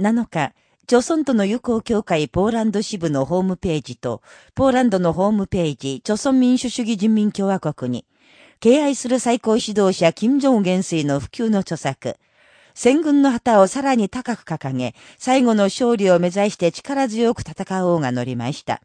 7日、朝鮮との友好協会ポーランド支部のホームページと、ポーランドのホームページ、朝鮮民主主義人民共和国に、敬愛する最高指導者金正恩元帥の普及の著作、戦軍の旗をさらに高く掲げ、最後の勝利を目指して力強く戦おうが乗りました。